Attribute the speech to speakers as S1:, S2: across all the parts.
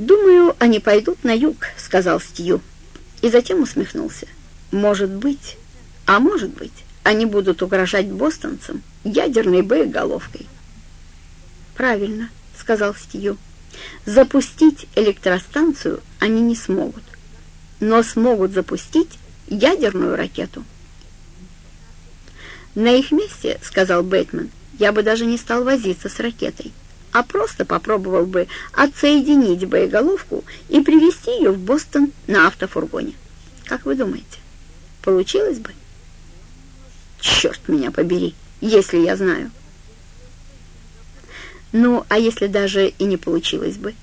S1: «Думаю, они пойдут на юг», — сказал Стью. И затем усмехнулся. «Может быть, а может быть, они будут угрожать бостонцам ядерной боеголовкой». «Правильно», — сказал Стью. «Запустить электростанцию они не смогут, но смогут запустить ядерную ракету». «На их месте, — сказал Бэтмен, — я бы даже не стал возиться с ракетой, а просто попробовал бы отсоединить боеголовку и привезти ее в Бостон на автофургоне. Как вы думаете, получилось бы? Черт меня побери, если я знаю. Ну, а если даже и не получилось бы,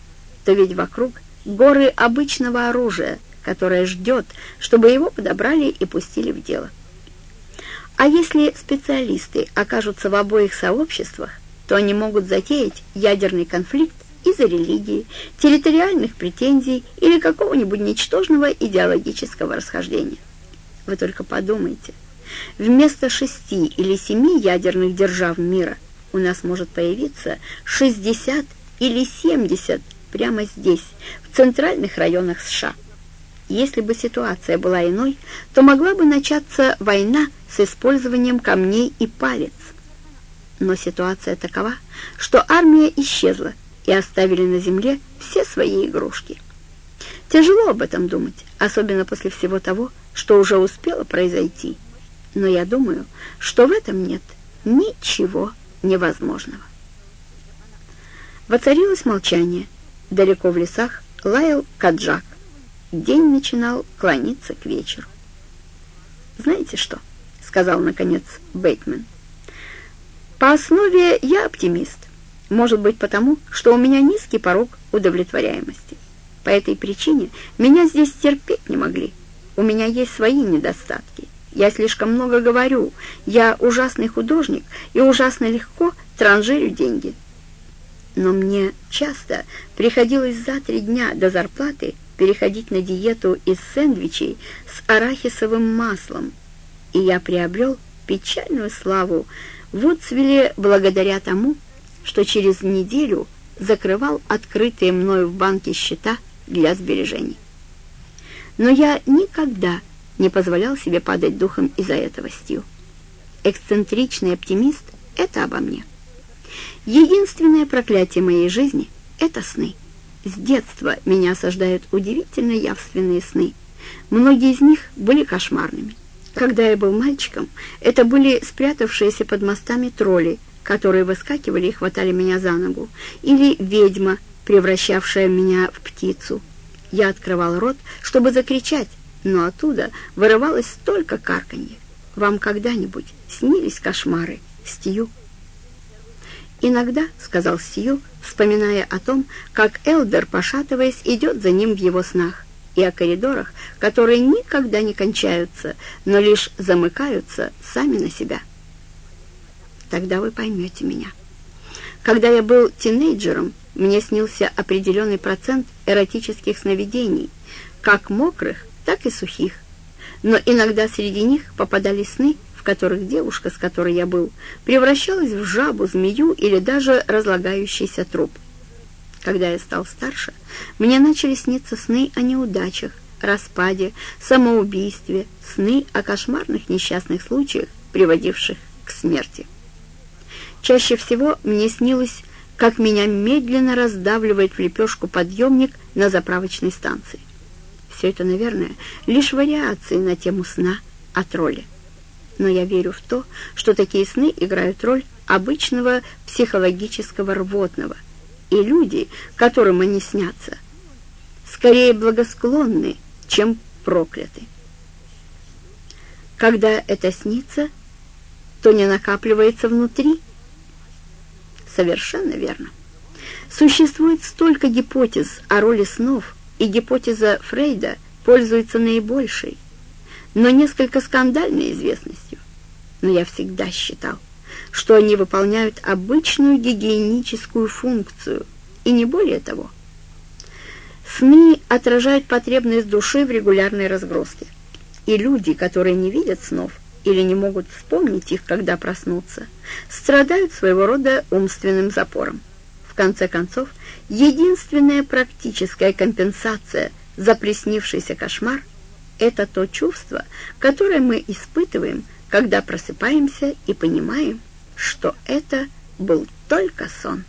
S1: то ведь вокруг горы обычного оружия, которое ждет, чтобы его подобрали и пустили в дело. А если специалисты окажутся в обоих сообществах, то они могут затеять ядерный конфликт из-за религии, территориальных претензий или какого-нибудь ничтожного идеологического расхождения. Вы только подумайте, вместо шести или семи ядерных держав мира у нас может появиться 60 или 70 прямо здесь, в центральных районах США. Если бы ситуация была иной, то могла бы начаться война с использованием камней и палец. Но ситуация такова, что армия исчезла и оставили на земле все свои игрушки. Тяжело об этом думать, особенно после всего того, что уже успело произойти. Но я думаю, что в этом нет ничего невозможного. Воцарилось молчание. Далеко в лесах лаял каджак. День начинал клониться к вечеру. «Знаете что?» — сказал, наконец, Бейтмен. «По основе я оптимист. Может быть, потому, что у меня низкий порог удовлетворяемости. По этой причине меня здесь терпеть не могли. У меня есть свои недостатки. Я слишком много говорю. Я ужасный художник и ужасно легко транжирю деньги. Но мне часто приходилось за три дня до зарплаты переходить на диету из сэндвичей с арахисовым маслом, и я приобрел печальную славу в благодаря тому, что через неделю закрывал открытые мною в банке счета для сбережений. Но я никогда не позволял себе падать духом из-за этого, Стью. Эксцентричный оптимист — это обо мне. Единственное проклятие моей жизни — это сны. С детства меня осаждают удивительно явственные сны. Многие из них были кошмарными. Когда я был мальчиком, это были спрятавшиеся под мостами тролли, которые выскакивали и хватали меня за ногу, или ведьма, превращавшая меня в птицу. Я открывал рот, чтобы закричать, но оттуда вырывалось столько карканье. Вам когда-нибудь снились кошмары, Стью? «Иногда», — сказал Сью, вспоминая о том, как Элдер, пошатываясь, идет за ним в его снах, и о коридорах, которые никогда не кончаются, но лишь замыкаются сами на себя. Тогда вы поймете меня. Когда я был тинейджером, мне снился определенный процент эротических сновидений, как мокрых, так и сухих. Но иногда среди них попадались сны, которых девушка, с которой я был, превращалась в жабу, змею или даже разлагающийся труп. Когда я стал старше, мне начали сниться сны о неудачах, распаде, самоубийстве, сны о кошмарных несчастных случаях, приводивших к смерти. Чаще всего мне снилось, как меня медленно раздавливает в лепешку подъемник на заправочной станции. Все это, наверное, лишь вариации на тему сна о тролле но я верю в то, что такие сны играют роль обычного психологического рвотного, и люди, которым они снятся, скорее благосклонны, чем прокляты. Когда это снится, то не накапливается внутри. Совершенно верно. Существует столько гипотез о роли снов, и гипотеза Фрейда пользуется наибольшей, но несколько скандальной известностью. Но я всегда считал, что они выполняют обычную гигиеническую функцию, и не более того. Сны отражают потребность души в регулярной разгрузке, и люди, которые не видят снов или не могут вспомнить их, когда проснутся, страдают своего рода умственным запором. В конце концов, единственная практическая компенсация за приснившийся кошмар — это то чувство, которое мы испытываем, когда просыпаемся и понимаем, что это был только сон.